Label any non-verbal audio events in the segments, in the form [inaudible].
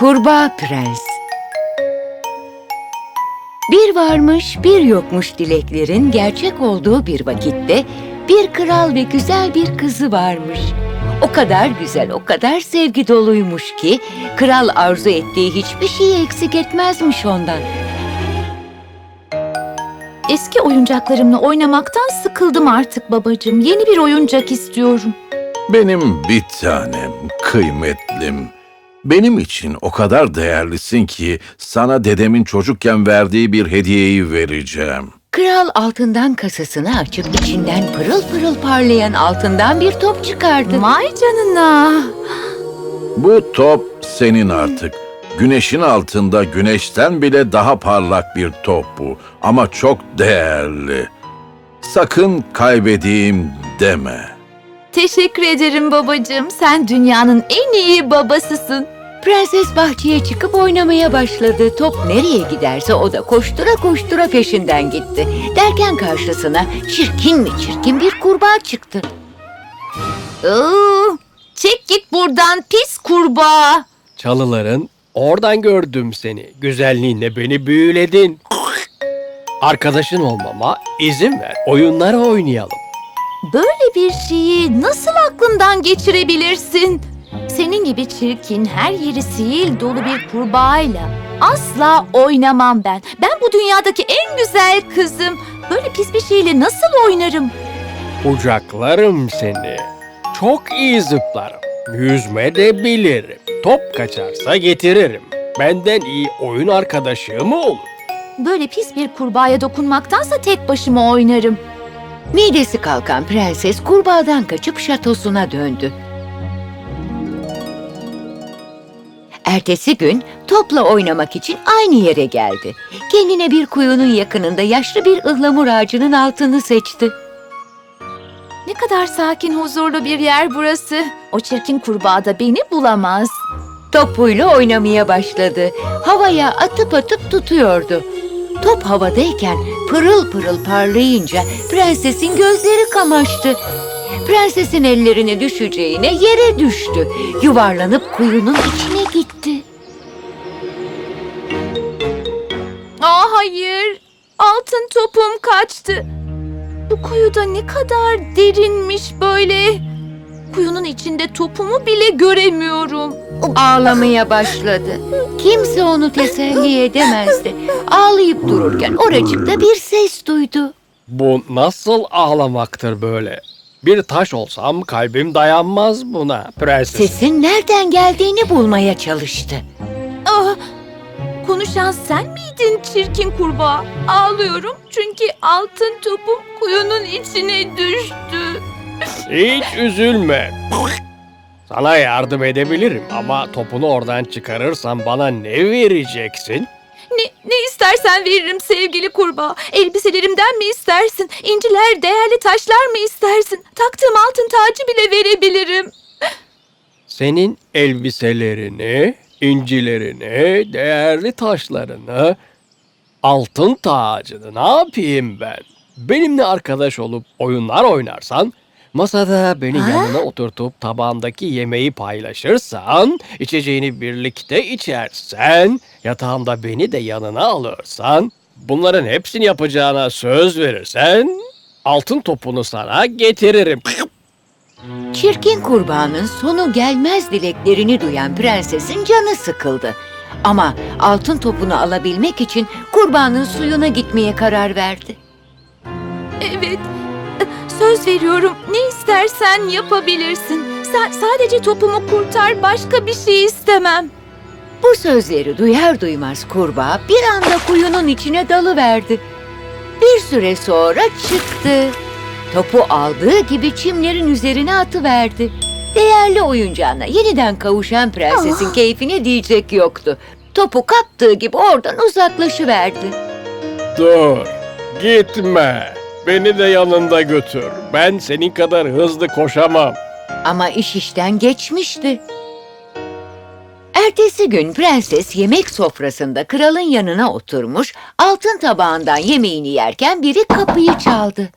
Kurbağa Prens Bir varmış bir yokmuş dileklerin gerçek olduğu bir vakitte bir kral ve güzel bir kızı varmış. O kadar güzel, o kadar sevgi doluymuş ki kral arzu ettiği hiçbir şeyi eksik etmezmiş ondan. Eski oyuncaklarımla oynamaktan sıkıldım artık babacığım. Yeni bir oyuncak istiyorum. Benim bir tanem, kıymetlim. Benim için o kadar değerlisin ki sana dedemin çocukken verdiği bir hediyeyi vereceğim. Kral altından kasasını açıp içinden pırıl pırıl parlayan altından bir top çıkardı. Vay canına. Bu top senin artık. Güneşin altında güneşten bile daha parlak bir top bu ama çok değerli. Sakın kaybedeyim deme. Teşekkür ederim babacığım. Sen dünyanın en iyi babasısın. Prenses bahçeye çıkıp oynamaya başladı. Top nereye giderse o da koştura koştura peşinden gitti. Derken karşısına çirkin mi çirkin bir kurbağa çıktı. Iı, çek git buradan pis kurbağa. Çalıların oradan gördüm seni. Güzelliğinle beni büyüledin. Arkadaşın olmama izin ver. Oyunlar oynayalım. Böyle bir şeyi nasıl aklından geçirebilirsin? Senin gibi çirkin, her yeri sihir dolu bir kurbağayla asla oynamam ben. Ben bu dünyadaki en güzel kızım. Böyle pis bir şeyle nasıl oynarım? Kucaklarım seni. Çok iyi zıplarım. Yüzme de bilirim. Top kaçarsa getiririm. Benden iyi oyun arkadaşı mı olur? Böyle pis bir kurbağaya dokunmaktansa tek başıma oynarım. Midesi kalkan prenses kurbağadan kaçıp şatosuna döndü. Ertesi gün topla oynamak için aynı yere geldi. Kendine bir kuyunun yakınında yaşlı bir ıhlamur ağacının altını seçti. Ne kadar sakin, huzurlu bir yer burası. O çirkin kurbağa da beni bulamaz. Topuyla oynamaya başladı. Havaya atıp atıp tutuyordu. Top havadayken pırıl pırıl parlayınca prensesin gözleri kamaştı. Prensesin ellerine düşeceğine yere düştü. Yuvarlanıp kuyunun içine gitti. Aa hayır, altın topum kaçtı. Bu kuyuda ne kadar derinmiş böyle. Kuyunun içinde topumu bile göremiyorum. Ağlamaya başladı. Kimse onu teselli edemezdi. Ağlayıp dururken oracıkta bir ses duydu. Bu nasıl ağlamaktır böyle? Bir taş olsam kalbim dayanmaz buna prenses. Sesin nereden geldiğini bulmaya çalıştı. Ah, konuşan sen miydin çirkin kurbağa? Ağlıyorum çünkü altın topum kuyunun içine düştü. Hiç üzülme. Sana yardım edebilirim ama topunu oradan çıkarırsan bana ne vereceksin? Ne, ne istersen veririm sevgili kurbağa. Elbiselerimden mi istersin? İnciler, değerli taşlar mı istersin? Taktığım altın tacı bile verebilirim. Senin elbiselerini, incilerini, değerli taşlarını, altın tacını ne yapayım ben? Benimle arkadaş olup oyunlar oynarsan, masada beni yanına oturtup tabağındaki yemeği paylaşırsan, içeceğini birlikte içersen, yatağımda beni de yanına alırsan, bunların hepsini yapacağına söz verirsen, altın topunu sana getiririm. Çirkin kurbağanın sonu gelmez dileklerini duyan prensesin canı sıkıldı. Ama altın topunu alabilmek için kurbağanın suyuna gitmeye karar verdi. Evet, söz veriyorum. Ne istersen yapabilirsin. Sen sadece topumu kurtar, başka bir şey istemem. Bu sözleri duyar duymaz kurbağa bir anda kuyunun içine dalıverdi. Bir süre sonra çıktı. Topu aldığı gibi çimlerin üzerine atıverdi. Değerli oyuncağına yeniden kavuşan prensesin keyfine diyecek yoktu. Topu kaptığı gibi oradan uzaklaşıverdi. Dur, gitme. Beni de yanında götür. Ben senin kadar hızlı koşamam. Ama iş işten geçmişti. Ertesi gün prenses yemek sofrasında kralın yanına oturmuş, altın tabağından yemeğini yerken biri kapıyı çaldı.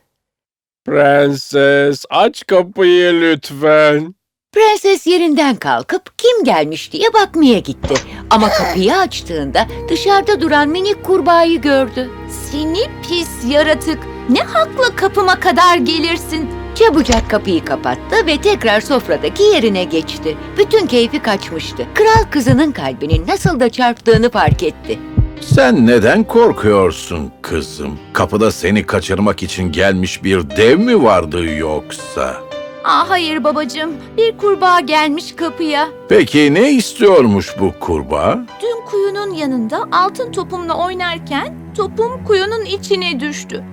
Prenses, aç kapıyı lütfen. Prenses yerinden kalkıp kim gelmiş diye bakmaya gitti. Ama kapıyı açtığında dışarıda duran minik kurbağayı gördü. Seni pis yaratık. Ne hakla kapıma kadar gelirsin? Çabucak kapıyı kapattı ve tekrar sofradaki yerine geçti. Bütün keyfi kaçmıştı. Kral kızının kalbinin nasıl da çarptığını fark etti. Sen neden korkuyorsun kızım? Kapıda seni kaçırmak için gelmiş bir dev mi vardı yoksa? Aa, hayır babacığım. Bir kurbağa gelmiş kapıya. Peki ne istiyormuş bu kurbağa? Dün kuyunun yanında altın topumla oynarken topum kuyunun içine düştü.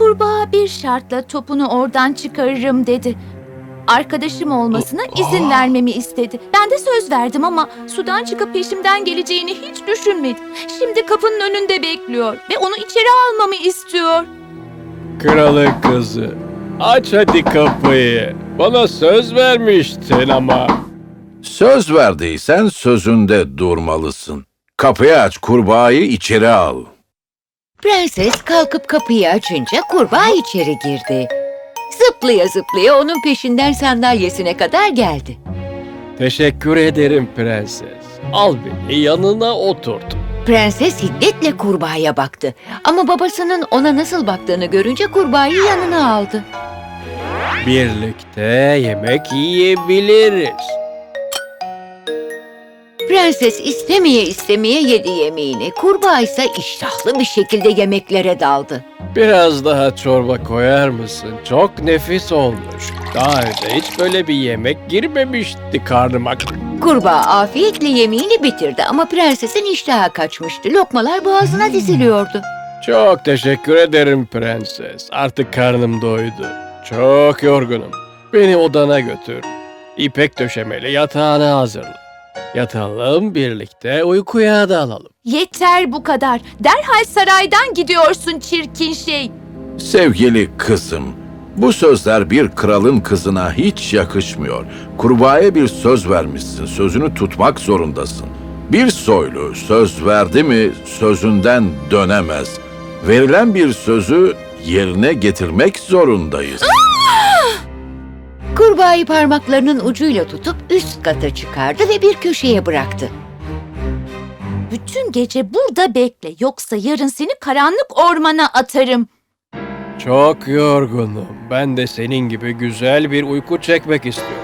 Kurbağa bir şartla topunu oradan çıkarırım dedi. Arkadaşım olmasına izin vermemi istedi. Ben de söz verdim ama sudan çıkıp peşimden geleceğini hiç düşünmedim. Şimdi kapının önünde bekliyor ve onu içeri almamı istiyor. Kralın kızı. Aç hadi kapıyı. Bana söz vermiştin ama. Söz verdiysen sözünde durmalısın. Kapıyı aç, kurbağayı içeri al. Prenses kalkıp kapıyı açınca kurbağa içeri girdi. Zıplaya zıplaya onun peşinden sandalyesine kadar geldi. Teşekkür ederim prenses. Al beni yanına oturt. Prenses hiddetle kurbağaya baktı. Ama babasının ona nasıl baktığını görünce kurbağayı yanına aldı. Birlikte yemek yiyebiliriz. Prenses istemeye istemeye yedi yemeğini. Kurbağa ise iştahlı bir şekilde yemeklere daldı. Biraz daha çorba koyar mısın? Çok nefis olmuş. Daha önce hiç böyle bir yemek girmemişti karnıma. Kurbağa afiyetle yemeğini bitirdi ama prensesin iştahı kaçmıştı. Lokmalar boğazına diziliyordu. Çok teşekkür ederim prenses. Artık karnım doydu. Çok yorgunum. Beni odana götür. İpek döşemeli yatağını hazırla. Yatalım birlikte uykuya dalalım. Yeter bu kadar. Derhal saraydan gidiyorsun çirkin şey. Sevgili kızım, bu sözler bir kralın kızına hiç yakışmıyor. Kurbağaya bir söz vermişsin, sözünü tutmak zorundasın. Bir soylu söz verdi mi sözünden dönemez. Verilen bir sözü yerine getirmek zorundayız. [laughs] Kurbağayı parmaklarının ucuyla tutup üst kata çıkardı ve bir köşeye bıraktı. Bütün gece burada bekle yoksa yarın seni karanlık ormana atarım. Çok yorgunum. Ben de senin gibi güzel bir uyku çekmek istiyorum.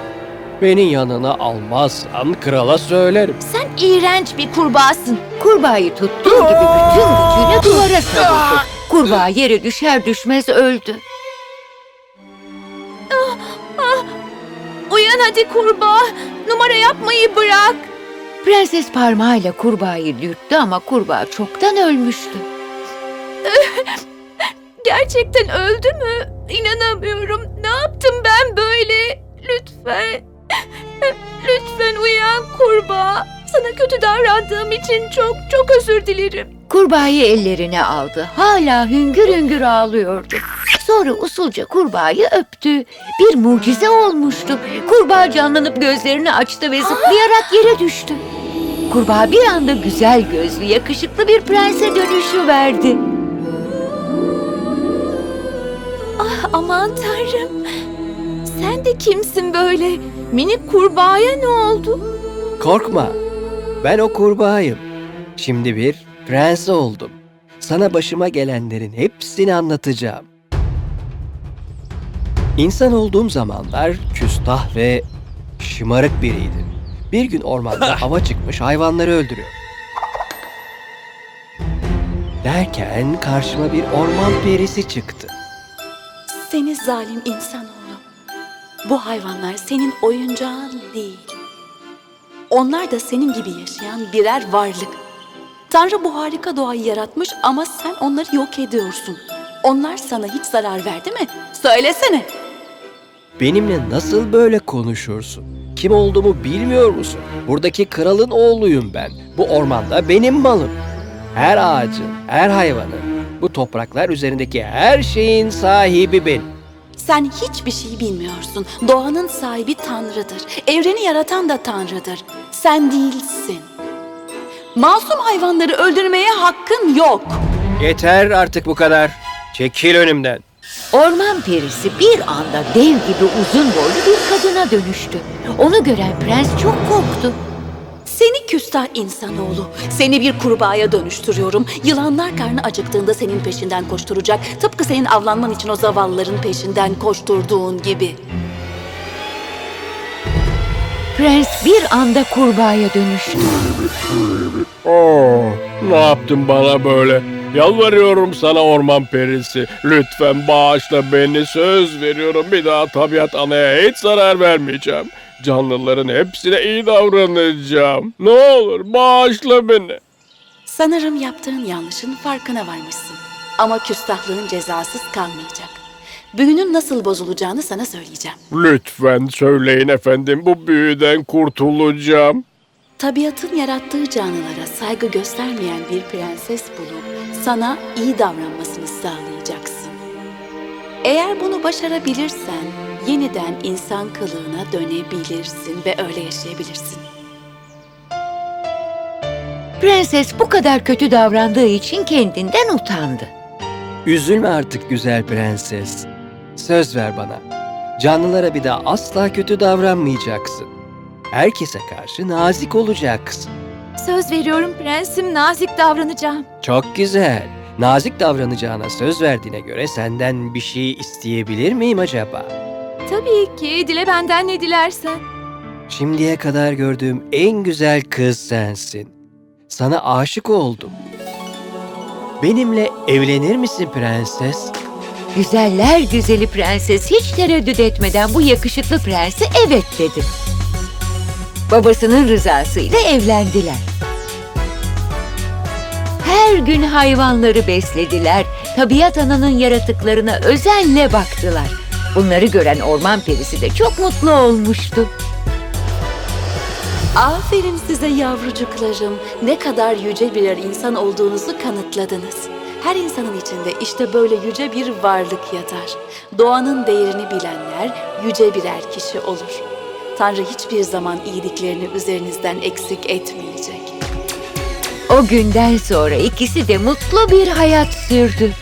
Beni yanına almazsan krala söylerim. Sen iğrenç bir kurbağasın. Kurbağayı tuttuğu gibi bütün gücüyle duvara savurdu. Kurbağa yere düşer düşmez öldü. Hadi kurbağa. Numara yapmayı bırak. Prenses parmağıyla kurbağayı dürttü ama kurbağa çoktan ölmüştü. [laughs] Gerçekten öldü mü? İnanamıyorum. Ne yaptım ben böyle? Lütfen. [laughs] Lütfen uyan kurbağa. Sana kötü davrandığım için çok çok özür dilerim. Kurbağayı ellerine aldı. Hala hüngür hüngür ağlıyordu. Sonra usulca kurbağayı öptü. Bir mucize olmuştu. Kurbağa canlanıp gözlerini açtı ve zıplayarak yere düştü. Kurbağa bir anda güzel gözlü, yakışıklı bir prense dönüşü verdi. Aman tanrım. Sen de kimsin böyle? Minik kurbağaya ne oldu? Korkma. Ben o kurbağayım. Şimdi bir prens oldum. Sana başıma gelenlerin hepsini anlatacağım. İnsan olduğum zamanlar küstah ve şımarık biriydim. Bir gün ormanda [laughs] hava çıkmış hayvanları öldürüyor. Derken karşıma bir orman perisi çıktı. Seni zalim insanoğlu. Bu hayvanlar senin oyuncağın değil. Onlar da senin gibi yaşayan birer varlık. Tanrı bu harika doğayı yaratmış ama sen onları yok ediyorsun. Onlar sana hiç zarar verdi mi? Söylesene. Benimle nasıl böyle konuşursun? Kim olduğumu bilmiyor musun? Buradaki kralın oğluyum ben. Bu ormanda benim malım. Her ağacın, her hayvanın, bu topraklar üzerindeki her şeyin sahibi benim. Sen hiçbir şey bilmiyorsun. Doğanın sahibi Tanrı'dır. Evreni yaratan da Tanrı'dır. Sen değilsin. Masum hayvanları öldürmeye hakkın yok. Yeter artık bu kadar. Çekil önümden. Orman perisi bir anda dev gibi uzun boylu bir kadına dönüştü. Onu gören prens çok korktu. Seni küstah insanoğlu. Seni bir kurbağaya dönüştürüyorum. Yılanlar karnı acıktığında senin peşinden koşturacak. Tıpkı senin avlanman için o zavallıların peşinden koşturduğun gibi. Prens bir anda kurbağaya dönüştü. Oo, ne yaptın bana böyle? Yalvarıyorum sana orman perisi. Lütfen bağışla beni. Söz veriyorum bir daha tabiat anaya hiç zarar vermeyeceğim. Canlıların hepsine iyi davranacağım. Ne olur bağışla beni. Sanırım yaptığın yanlışın farkına varmışsın. Ama küstahlığın cezasız kalmayacak. Büyünün nasıl bozulacağını sana söyleyeceğim. Lütfen söyleyin efendim bu büyüden kurtulacağım. Tabiatın yarattığı canlılara saygı göstermeyen bir prenses bulup sana iyi davranmasını sağlayacaksın. Eğer bunu başarabilirsen yeniden insan kılığına dönebilirsin ve öyle yaşayabilirsin. Prenses bu kadar kötü davrandığı için kendinden utandı. Üzülme artık güzel prenses. Söz ver bana. Canlılara bir daha asla kötü davranmayacaksın. Herkese karşı nazik olacaksın. Söz veriyorum prensim nazik davranacağım. Çok güzel. Nazik davranacağına söz verdiğine göre senden bir şey isteyebilir miyim acaba? Tabii ki dile benden ne dilersen. Şimdiye kadar gördüğüm en güzel kız sensin. Sana aşık oldum. Benimle evlenir misin prenses? Güzeller güzeli prenses hiç tereddüt etmeden bu yakışıklı prense evet dedi. Babasının rızasıyla evlendiler. Her gün hayvanları beslediler, tabiat ananın yaratıklarına özenle baktılar. Bunları gören orman perisi de çok mutlu olmuştu. Aferin size yavrucuklarım. Ne kadar yüce birer insan olduğunuzu kanıtladınız. Her insanın içinde işte böyle yüce bir varlık yatar. Doğanın değerini bilenler yüce birer kişi olur. Tanrı hiçbir zaman iyiliklerini üzerinizden eksik etmeyecek. O günden sonra ikisi de mutlu bir hayat sürdü.